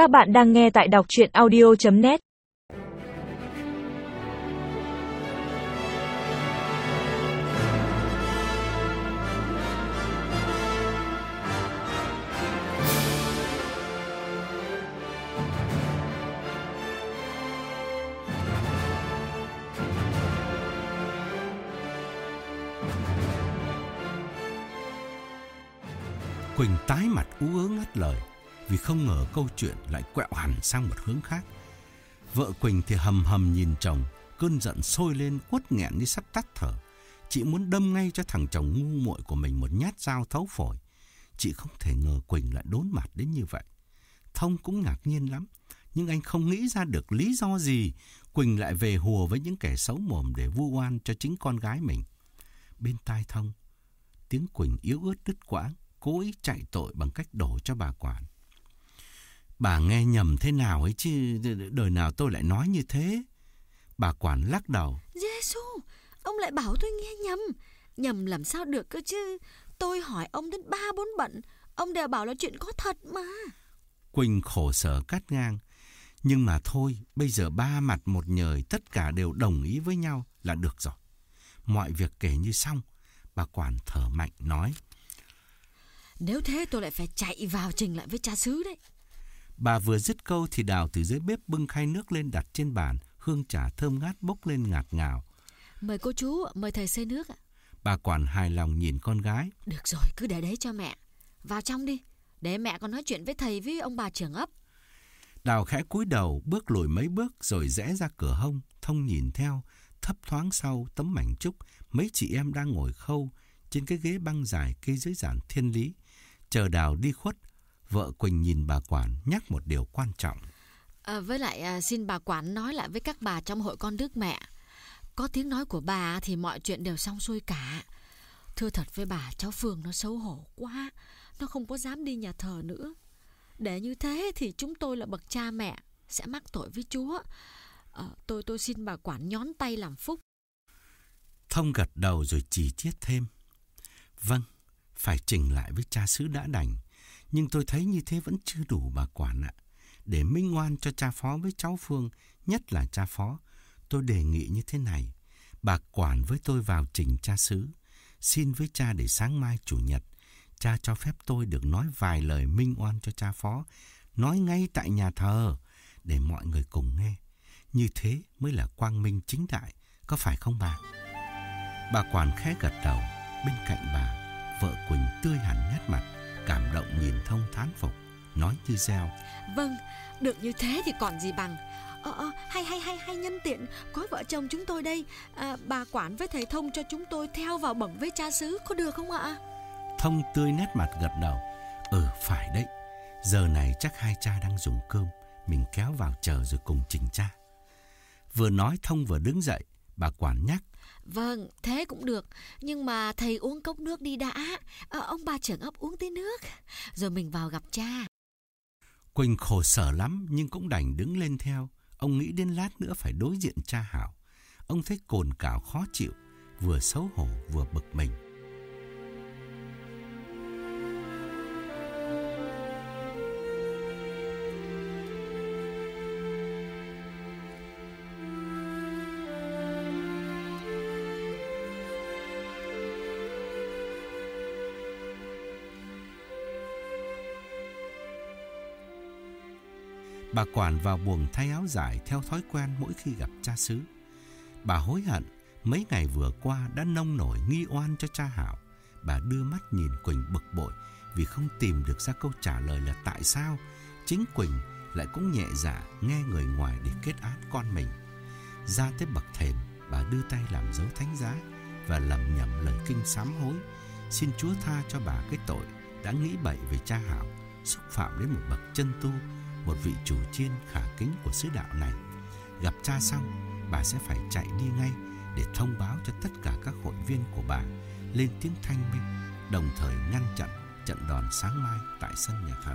Các bạn đang nghe tại đọc chuyện audio.net Quỳnh tái mặt ú ớ ngắt lời vì không ngờ câu chuyện lại quẹo hẳn sang một hướng khác. Vợ Quỳnh thì hầm hầm nhìn chồng, cơn giận sôi lên quất nghẹn như sắp tắt thở. Chị muốn đâm ngay cho thằng chồng ngu muội của mình một nhát dao thấu phổi. Chị không thể ngờ Quỳnh lại đốn mặt đến như vậy. Thông cũng ngạc nhiên lắm, nhưng anh không nghĩ ra được lý do gì Quỳnh lại về hùa với những kẻ xấu mồm để vu oan cho chính con gái mình. Bên tai Thông, tiếng Quỳnh yếu ớt đứt quãng, cố ý chạy tội bằng cách đổ cho bà quản. Bà nghe nhầm thế nào ấy chứ, đời nào tôi lại nói như thế. Bà quản lắc đầu. Giêsu, ông lại bảo tôi nghe nhầm. Nhầm làm sao được cơ chứ. Tôi hỏi ông đến ba bốn bận, ông đều bảo là chuyện có thật mà. Quỳnh khổ sở cắt ngang. Nhưng mà thôi, bây giờ ba mặt một nhời tất cả đều đồng ý với nhau là được rồi. Mọi việc kể như xong, bà quản thở mạnh nói. Nếu thế tôi lại phải chạy vào trình lại với cha xứ đấy. Bà vừa dứt câu thì đào từ dưới bếp bưng khay nước lên đặt trên bàn, hương trà thơm ngát bốc lên ngạt ngào. Mời cô chú, mời thầy xơi nước ạ. Bà quản hài lòng nhìn con gái. Được rồi, cứ để đấy cho mẹ. Vào trong đi, để mẹ còn nói chuyện với thầy với ông bà trưởng ấp. Đào khẽ cúi đầu, bước lùi mấy bước rồi rẽ ra cửa hông, thông nhìn theo, thấp thoáng sau tấm mảnh trúc, mấy chị em đang ngồi khâu trên cái ghế băng dài cây dưới giản thiên lý. Chờ đào đi khuất, vợ Quỳnh nhìn bà quản nhắc một điều quan trọng. À, với lại à, xin bà quản nói lại với các bà trong hội con Đức mẹ. Có tiếng nói của bà thì mọi chuyện đều xong xuôi cả. Thưa thật với bà, cháu Phương nó xấu hổ quá. Nó không có dám đi nhà thờ nữa. Để như thế thì chúng tôi là bậc cha mẹ sẽ mắc tội với Chúa. À, tôi tôi xin bà quản nhón tay làm phúc. Thông gật đầu rồi chỉ chiết thêm. Vâng, phải trình lại với cha xứ đã đành. Nhưng tôi thấy như thế vẫn chưa đủ bà quản ạ. Để minh ngoan cho cha phó với cháu Phương, nhất là cha phó, tôi đề nghị như thế này. Bà quản với tôi vào trình cha xứ. Xin với cha để sáng mai chủ nhật, cha cho phép tôi được nói vài lời minh oan cho cha phó, nói ngay tại nhà thờ, để mọi người cùng nghe. Như thế mới là quang minh chính đại, có phải không bà? Bà quản khẽ gật đầu, bên cạnh bà, vợ Quỳnh tươi hẳn nét mặt, cảm động nhìn thông thán phục, nói như reo. Vâng, được như thế thì còn gì bằng. Ờ, ờ, hay hay hay hay nhân tiện có vợ chồng chúng tôi đây. À, bà quản với thầy thông cho chúng tôi theo vào bẩm với cha xứ có được không ạ? Thông tươi nét mặt gật đầu. Ừ phải đấy. Giờ này chắc hai cha đang dùng cơm mình kéo vào chờ rồi cùng trình cha vừa nói thông vừa đứng dậy bà quản nhắc. Vâng thế cũng được. Nhưng mà thầy uống cốc nước đi đã. À, ông bà trưởng ấp uống tí nước. Rồi mình vào gặp cha. Quỳnh khổ sở lắm nhưng cũng đành đứng lên theo. Ông nghĩ đến lát nữa phải đối diện cha Hảo. Ông thấy cồn cào khó chịu, vừa xấu hổ vừa bực mình. Bà quản vào buồng thay áo dài theo thói quen mỗi khi gặp cha xứ. Bà hối hận, mấy ngày vừa qua đã nông nổi nghi oan cho cha Hảo. Bà đưa mắt nhìn Quỳnh bực bội vì không tìm được ra câu trả lời là tại sao chính Quỳnh lại cũng nhẹ dạ nghe người ngoài để kết án con mình. Ra tới bậc thềm, bà đưa tay làm dấu thánh giá và lầm nhầm lời kinh sám hối, xin Chúa tha cho bà cái tội đã nghĩ bậy về cha Hảo, xúc phạm đến một bậc chân tu một vị chủ chiên khả kính của sứ đạo này. Gặp cha xong, bà sẽ phải chạy đi ngay để thông báo cho tất cả các hội viên của bà lên tiếng thanh minh, đồng thời ngăn chặn trận đòn sáng mai tại sân nhà thờ.